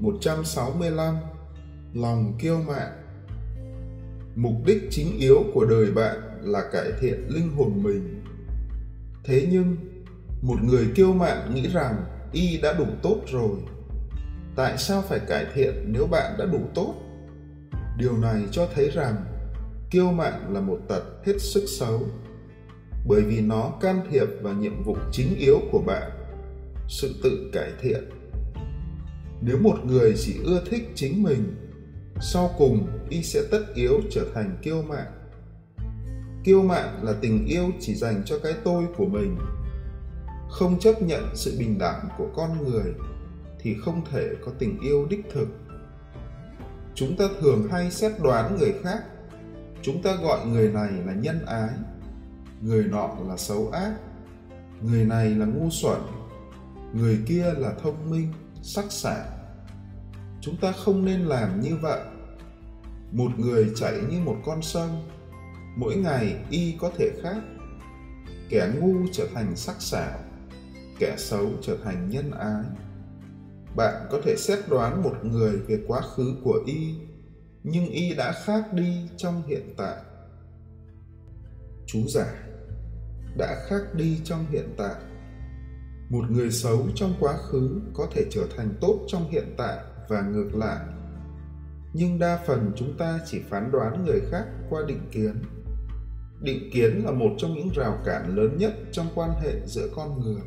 165 Lòng kiêu mạn Mục đích chính yếu của đời bạn là cải thiện linh hồn mình. Thế nhưng, một người kiêu mạn nghĩ rằng y đã đủ tốt rồi. Tại sao phải cải thiện nếu bạn đã đủ tốt? Điều này cho thấy rằng kiêu mạn là một tật hết sức xấu bởi vì nó can thiệp vào nhiệm vụ chính yếu của bạn sự tự cải thiện nếu một người chỉ ưa thích chính mình, sau cùng y sẽ tất yếu trở thành kiêu mạn. Kiêu mạn là tình yêu chỉ dành cho cái tôi của mình. Không chấp nhận sự bình đẳng của con người thì không thể có tình yêu đích thực. Chúng ta thường hay xét đoán người khác. Chúng ta gọi người này là nhân ái, người nọ là xấu ác, người này là ngu xuẩn, người kia là thông minh sắc sảo. Chúng ta không nên làm như vậy. Một người chảy như một con sông, mỗi ngày y có thể khác. Kẻ ngu trở thành sắc sảo, kẻ xấu trở thành nhân ái. Bạn có thể xét đoán một người về quá khứ của y, nhưng y đã khác đi trong hiện tại. Chú giải đã khác đi trong hiện tại một người xấu trong quá khứ có thể trở thành tốt trong hiện tại và ngược lại. Nhưng đa phần chúng ta chỉ phán đoán người khác qua định kiến. Định kiến là một trong những rào cản lớn nhất trong quan hệ giữa con người.